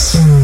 Yes.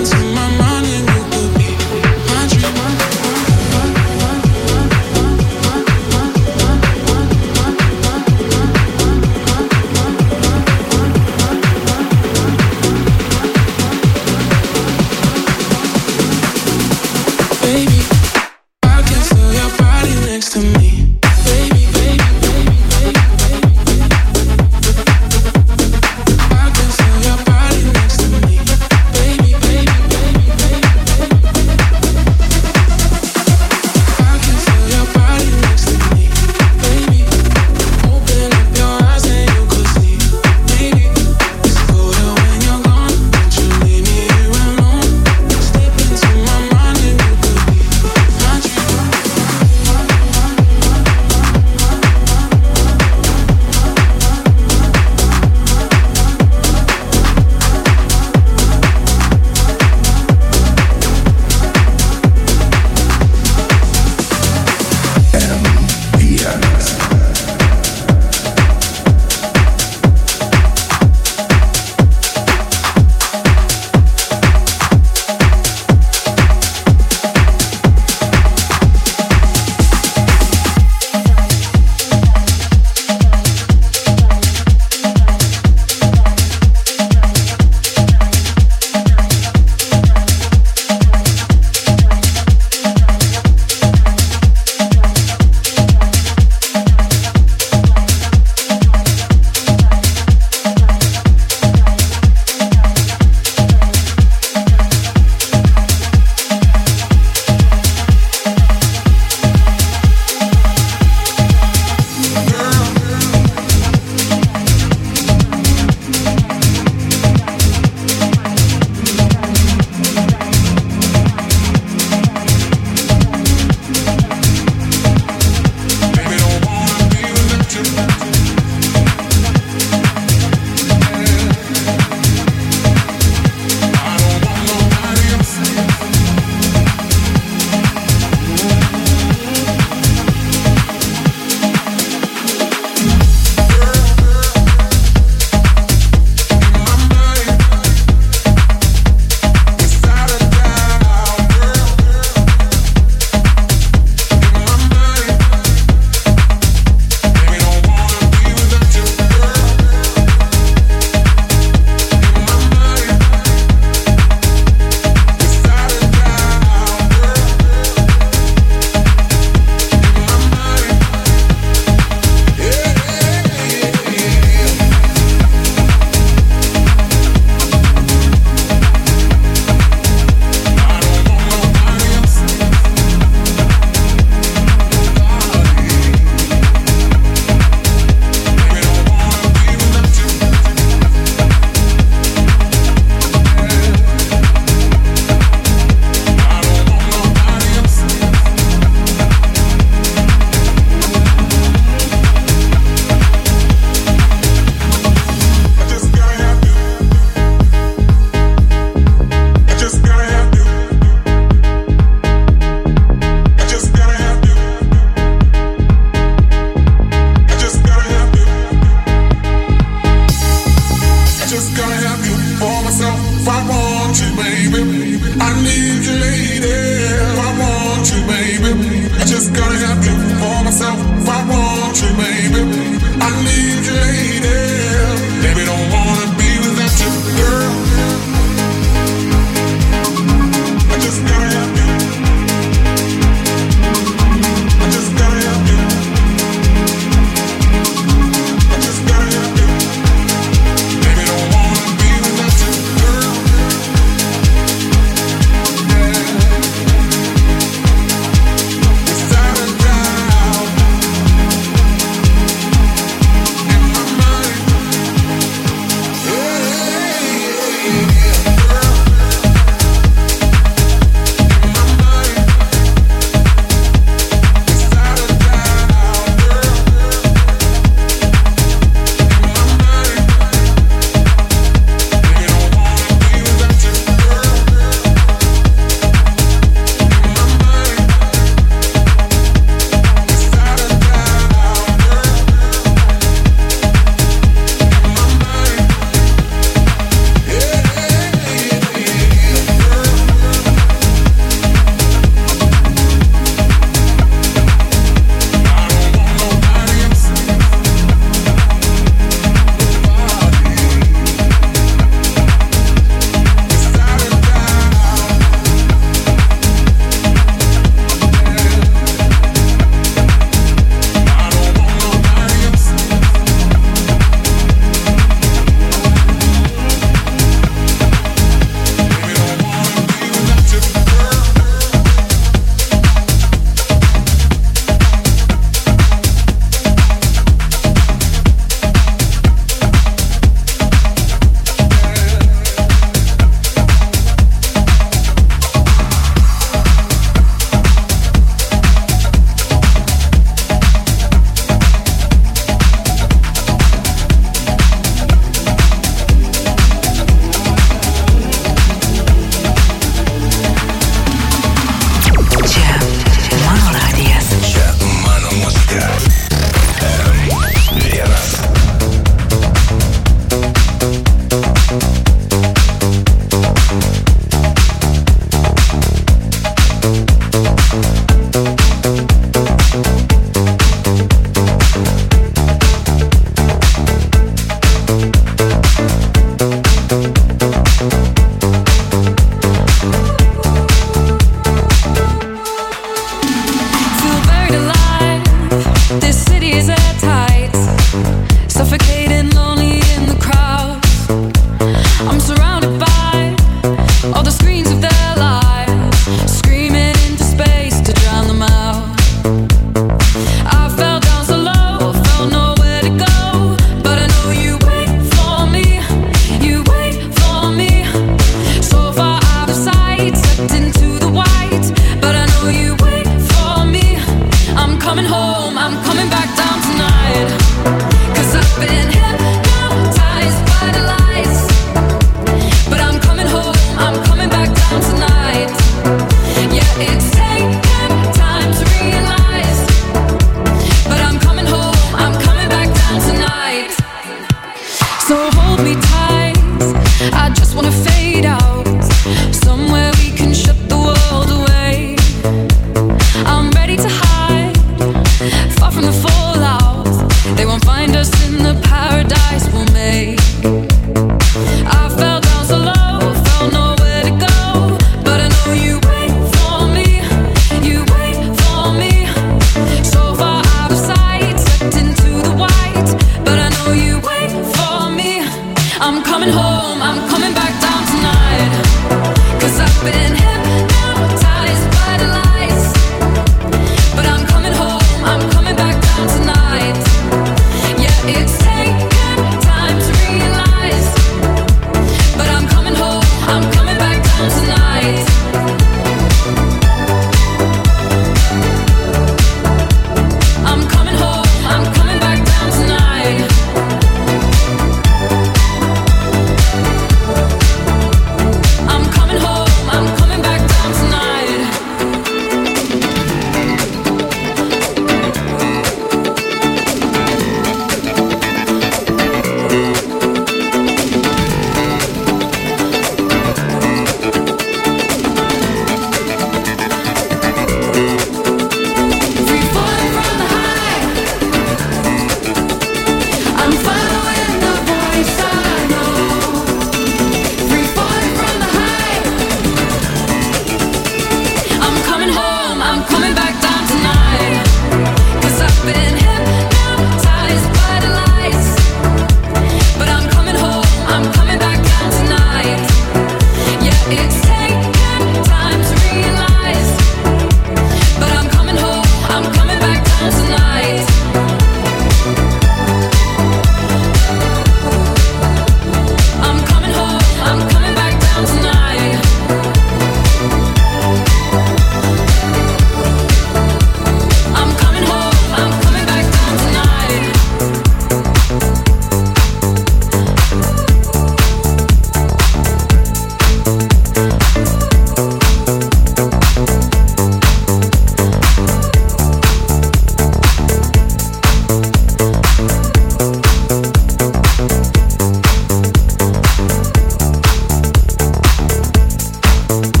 Thank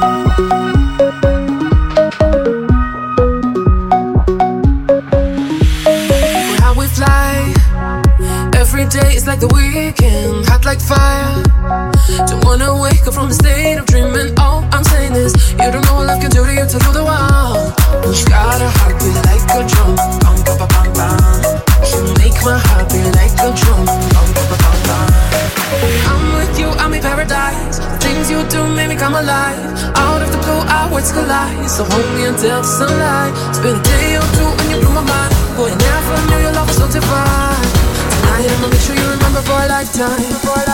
you sunlight. It's been a day or two and you blew my mind. Boy, I never knew your love was so divine. Tonight I'ma make sure you remember for a lifetime.